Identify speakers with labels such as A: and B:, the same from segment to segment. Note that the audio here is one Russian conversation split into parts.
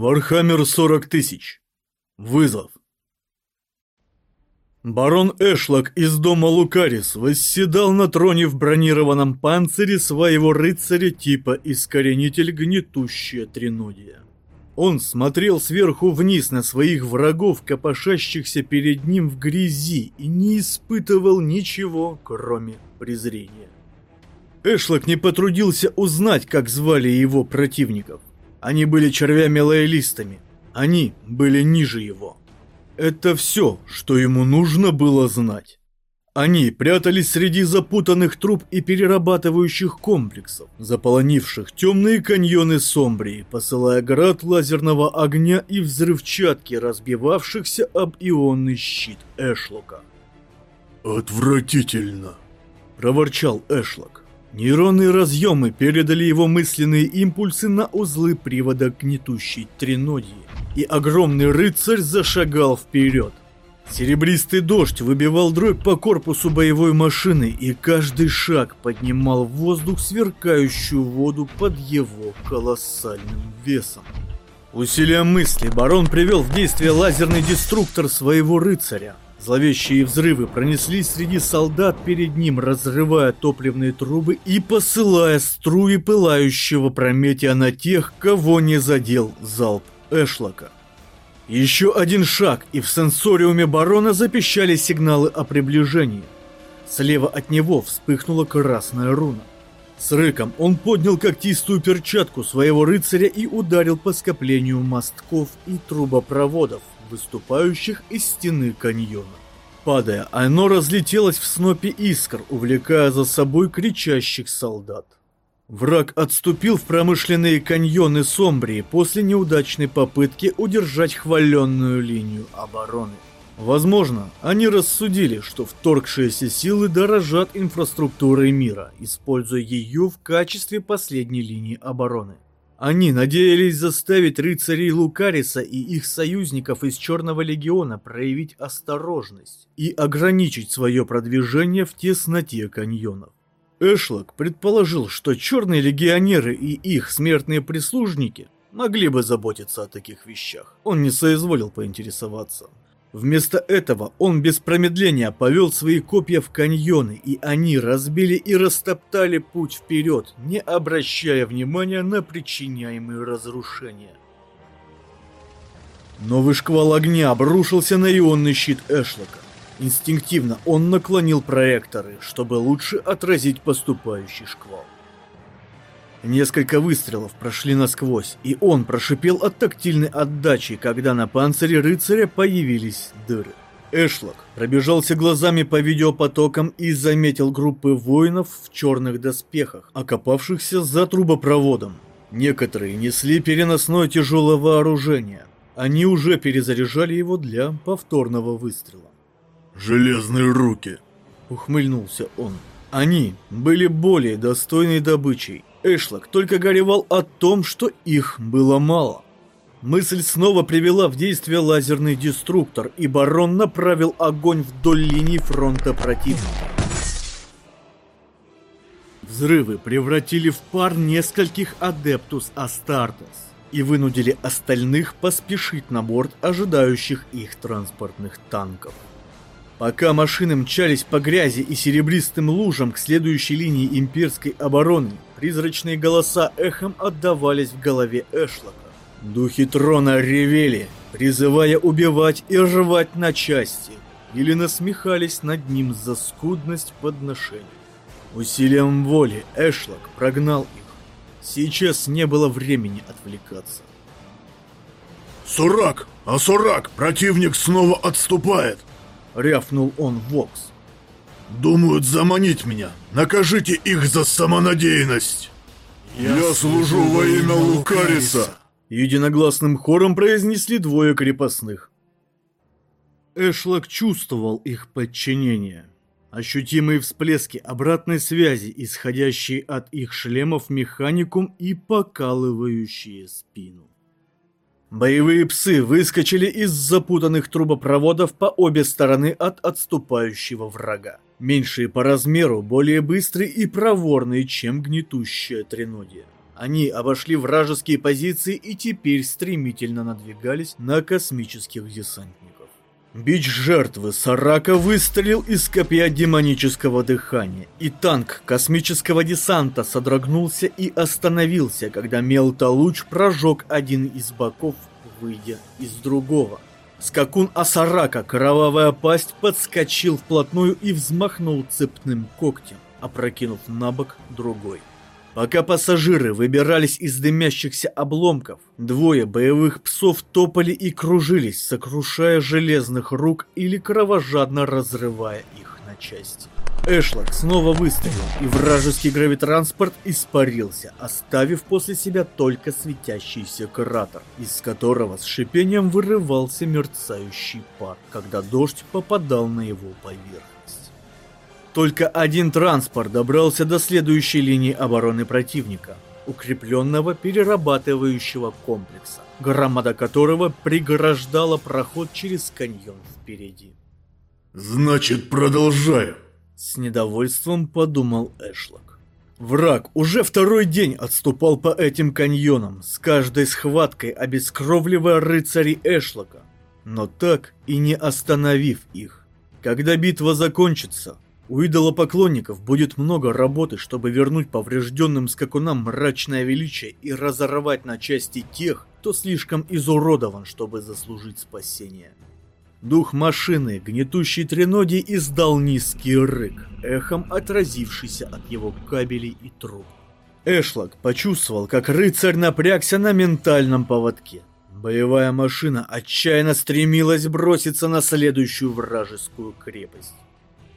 A: Warhammer 40 тысяч. Вызов. Барон Эшлок из дома Лукарис восседал на троне в бронированном панцире своего рыцаря типа «Искоренитель «Гнетущая тренодия»». Он смотрел сверху вниз на своих врагов, копошащихся перед ним в грязи, и не испытывал ничего, кроме презрения. Эшлок не потрудился узнать, как звали его противников. Они были червями-лоялистами. Они были ниже его. Это все, что ему нужно было знать. Они прятались среди запутанных труб и перерабатывающих комплексов, заполонивших темные каньоны Сомбрии, посылая град лазерного огня и взрывчатки, разбивавшихся об ионный щит Эшлока.
B: «Отвратительно!»
A: – проворчал Эшлок. Нейронные разъемы передали его мысленные импульсы на узлы привода гнетущей тринодии, и огромный рыцарь зашагал вперед. Серебристый дождь выбивал дробь по корпусу боевой машины, и каждый шаг поднимал в воздух сверкающую воду под его колоссальным весом. Усилием мысли барон привел в действие лазерный деструктор своего рыцаря, Зловещие взрывы пронеслись среди солдат перед ним, разрывая топливные трубы и посылая струи пылающего прометия на тех, кого не задел залп Эшлока. Еще один шаг, и в сенсориуме барона запищали сигналы о приближении. Слева от него вспыхнула красная руна. С рыком он поднял когтистую перчатку своего рыцаря и ударил по скоплению мостков и трубопроводов, выступающих из стены каньона. Падая, оно разлетелось в снопе искр, увлекая за собой кричащих солдат. Враг отступил в промышленные каньоны Сомбрии после неудачной попытки удержать хваленную линию обороны. Возможно, они рассудили, что вторгшиеся силы дорожат инфраструктурой мира, используя ее в качестве последней линии обороны. Они надеялись заставить рыцарей Лукариса и их союзников из Черного Легиона проявить осторожность и ограничить свое продвижение в тесноте каньонов. Эшлок предположил, что черные легионеры и их смертные прислужники могли бы заботиться о таких вещах. Он не соизволил поинтересоваться. Вместо этого он без промедления повел свои копья в каньоны, и они разбили и растоптали путь вперед, не обращая внимания на причиняемые разрушения. Новый шквал огня обрушился на ионный щит Эшлока. Инстинктивно он наклонил проекторы, чтобы лучше отразить поступающий шквал. Несколько выстрелов прошли насквозь, и он прошипел от тактильной отдачи, когда на панцире рыцаря появились дыры. Эшлок пробежался глазами по видеопотокам и заметил группы воинов в черных доспехах, окопавшихся за трубопроводом. Некоторые несли переносное тяжелое вооружение. Они уже перезаряжали его для повторного выстрела.
B: «Железные руки!»
A: — ухмыльнулся он. Они были более достойной добычей, Эшлок только горевал о том, что их было мало. Мысль снова привела в действие лазерный деструктор, и барон направил огонь вдоль линии фронта противника. Взрывы превратили в пар нескольких адептус Астартес и вынудили остальных поспешить на борт ожидающих их транспортных танков. Пока машины мчались по грязи и серебристым лужам к следующей линии имперской обороны, призрачные голоса эхом отдавались в голове Эшлока. Духи трона ревели, призывая убивать и рвать на части, или насмехались над ним за скудность подношений. Усилием воли Эшлок прогнал их. Сейчас не было времени отвлекаться.
B: «Сурак! А Сурак! Противник снова отступает!»
A: Рявкнул он в Вокс.
B: «Думают заманить меня. Накажите их за самонадеянность!» «Я, Я служу во имя Лукариса!»
A: Единогласным хором произнесли двое крепостных. Эшлок чувствовал их подчинение. Ощутимые всплески обратной связи, исходящие от их шлемов механикум и покалывающие спину. Боевые псы выскочили из запутанных трубопроводов по обе стороны от отступающего врага. Меньшие по размеру, более быстрые и проворные, чем гнетущая тренодия. Они обошли вражеские позиции и теперь стремительно надвигались на космических десантников. Бич жертвы Сарака выстрелил из копья демонического дыхания, и танк космического десанта содрогнулся и остановился, когда мелтолуч прожег один из боков, выйдя из другого. Скакун Асарака, кровавая пасть, подскочил вплотную и взмахнул цепным когтем, опрокинув на бок другой. Пока пассажиры выбирались из дымящихся обломков, двое боевых псов топали и кружились, сокрушая железных рук или кровожадно разрывая их на части. Эшлок снова выстрелил, и вражеский гравитранспорт испарился, оставив после себя только светящийся кратер, из которого с шипением вырывался мерцающий пар, когда дождь попадал на его поверхность. Только один транспорт добрался до следующей линии обороны противника, укрепленного перерабатывающего комплекса, громада которого преграждала проход через каньон впереди.
B: «Значит, продолжаем!»
A: С недовольством подумал Эшлок. Враг уже второй день отступал по этим каньонам, с каждой схваткой обескровливая рыцарей Эшлока, но так и не остановив их. Когда битва закончится, у идолопоклонников будет много работы, чтобы вернуть поврежденным скакунам мрачное величие и разорвать на части тех, кто слишком изуродован, чтобы заслужить спасение. Дух машины, гнетущий треноди, издал низкий рык, эхом отразившийся от его кабелей и труб. Эшлок почувствовал, как рыцарь напрягся на ментальном поводке. Боевая машина отчаянно стремилась броситься на следующую вражескую крепость.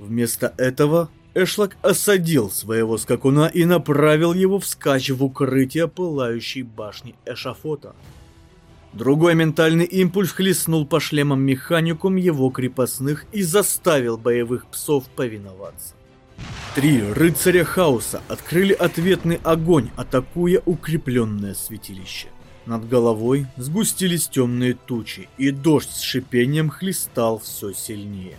A: Вместо этого Эшлок осадил своего скакуна и направил его вскачь в укрытие пылающей башни эшафота. Другой ментальный импульс хлестнул по шлемам механикум его крепостных и заставил боевых псов повиноваться. Три рыцаря хаоса открыли ответный огонь, атакуя укрепленное святилище. Над головой сгустились темные тучи, и дождь с шипением хлестал все сильнее.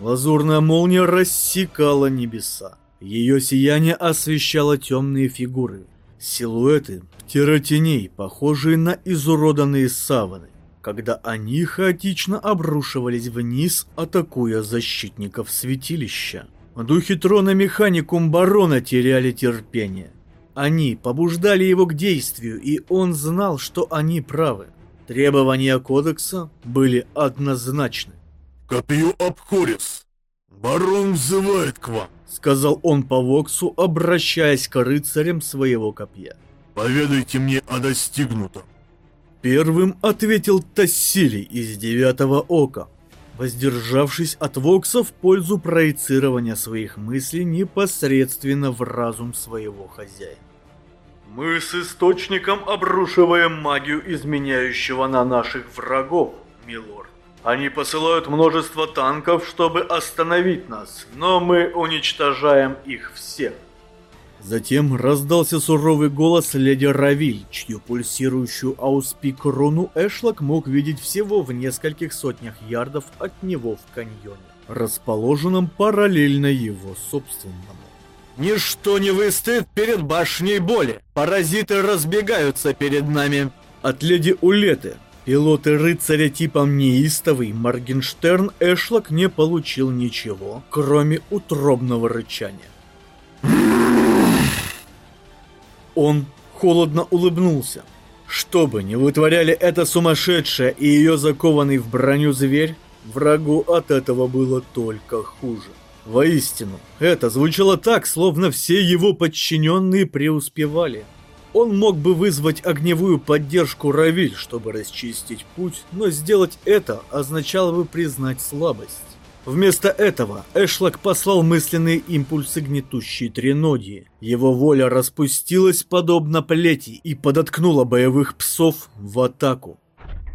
A: Лазурная молния рассекала небеса. Ее сияние освещало темные фигуры, силуэты птеротеней, похожие на изуроданные саваны, когда они хаотично обрушивались вниз, атакуя защитников святилища. Духи трона механикум барона теряли терпение. Они побуждали его к действию, и он знал, что они правы. Требования кодекса были однозначны.
B: «Копью Абхорис! Барон взывает к вам!»
A: Сказал он по Воксу, обращаясь к рыцарям своего копья.
B: «Поведайте мне о достигнутом!»
A: Первым ответил Тассилий из Девятого Ока, воздержавшись от Вокса в пользу проецирования своих мыслей непосредственно в разум своего хозяина. «Мы с Источником обрушиваем магию изменяющего на наших врагов, милорд. Они посылают множество танков, чтобы остановить нас, но мы уничтожаем их всех. Затем раздался суровый голос леди Равиль, чью пульсирующую ауспик руну Эшлок мог видеть всего в нескольких сотнях ярдов от него в каньоне, расположенном параллельно его собственному. «Ничто не выстоит перед башней боли! Паразиты разбегаются перед нами!» От леди Улеты, Пилоты рыцаря типом неистовый Моргенштерн Эшлок не получил ничего, кроме утробного рычания. Он холодно улыбнулся. Что бы ни вытворяли эта сумасшедшая и ее закованный в броню зверь, врагу от этого было только хуже. Воистину, это звучало так, словно все его подчиненные преуспевали. Он мог бы вызвать огневую поддержку Равиль, чтобы расчистить путь, но сделать это означало бы признать слабость. Вместо этого Эшлок послал мысленные импульсы гнетущей тренодии. Его воля распустилась подобно плети и подоткнула боевых псов в атаку.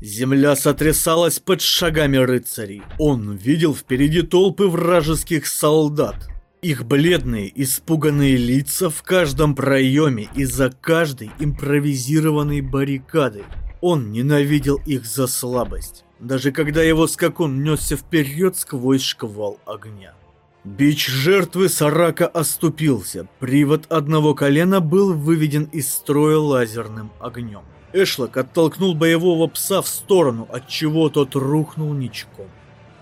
A: Земля сотрясалась под шагами рыцарей. Он видел впереди толпы вражеских солдат. Их бледные, испуганные лица в каждом проеме и за каждой импровизированной баррикадой. Он ненавидел их за слабость, даже когда его скакун несся вперед сквозь шквал огня. Бич жертвы Сарака оступился. Привод одного колена был выведен из строя лазерным огнем. Эшлок оттолкнул боевого пса в сторону, от чего тот рухнул ничком.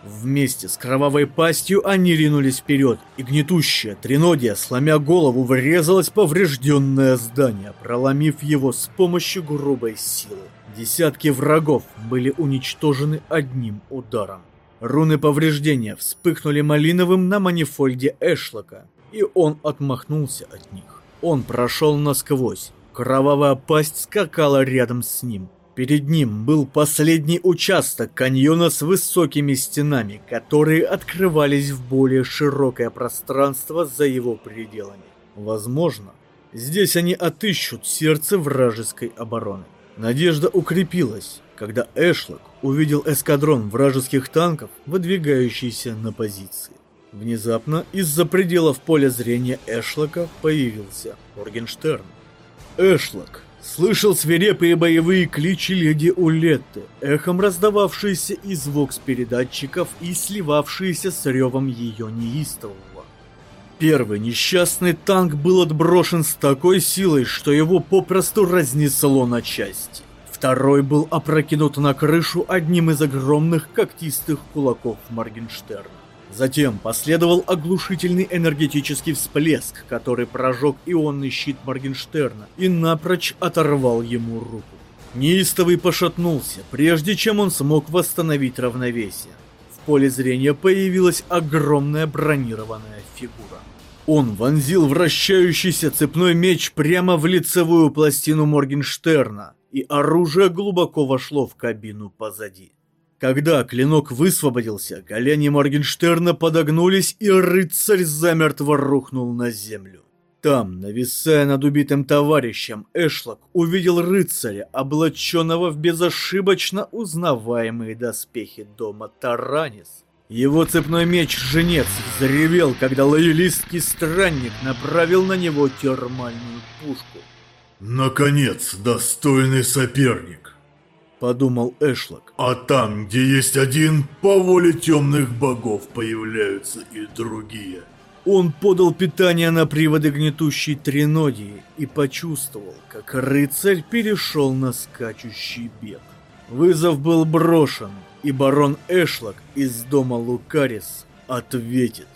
A: Вместе с кровавой пастью они ринулись вперед, и гнетущая тринодия, сломя голову, врезалась в поврежденное здание, проломив его с помощью грубой силы. Десятки врагов были уничтожены одним ударом. Руны повреждения вспыхнули малиновым на манифольде Эшлока, и он отмахнулся от них. Он прошел насквозь. Кровавая пасть скакала рядом с ним. Перед ним был последний участок каньона с высокими стенами, которые открывались в более широкое пространство за его пределами. Возможно, здесь они отыщут сердце вражеской обороны. Надежда укрепилась, когда Эшлок увидел эскадрон вражеских танков, выдвигающийся на позиции. Внезапно из-за пределов поля зрения Эшлока появился Моргенштерн. Эшлок слышал свирепые боевые кличи леди Улетты, эхом раздававшиеся из вокс-передатчиков и сливавшиеся с ревом ее неистового. Первый несчастный танк был отброшен с такой силой, что его попросту разнесло на части. Второй был опрокинут на крышу одним из огромных когтистых кулаков Моргенштерна. Затем последовал оглушительный энергетический всплеск, который прожег ионный щит Моргенштерна и напрочь оторвал ему руку. Неистовый пошатнулся, прежде чем он смог восстановить равновесие. В поле зрения появилась огромная бронированная фигура. Он вонзил вращающийся цепной меч прямо в лицевую пластину Моргенштерна, и оружие глубоко вошло в кабину позади. Когда клинок высвободился, колени Моргенштерна подогнулись, и рыцарь замертво рухнул на землю. Там, нависая над убитым товарищем, Эшлок увидел рыцаря, облаченного в безошибочно узнаваемые доспехи дома Таранис. Его цепной меч-женец взревел, когда лоялистский странник направил на него термальную пушку.
B: «Наконец, достойный соперник!»
A: — подумал Эшлок.
B: «А там, где есть один, по воле темных богов появляются и другие».
A: Он подал питание на приводы гнетущей тринодии и почувствовал, как рыцарь перешел на скачущий бег. Вызов был брошен, и барон Эшлок из дома Лукарис ответит.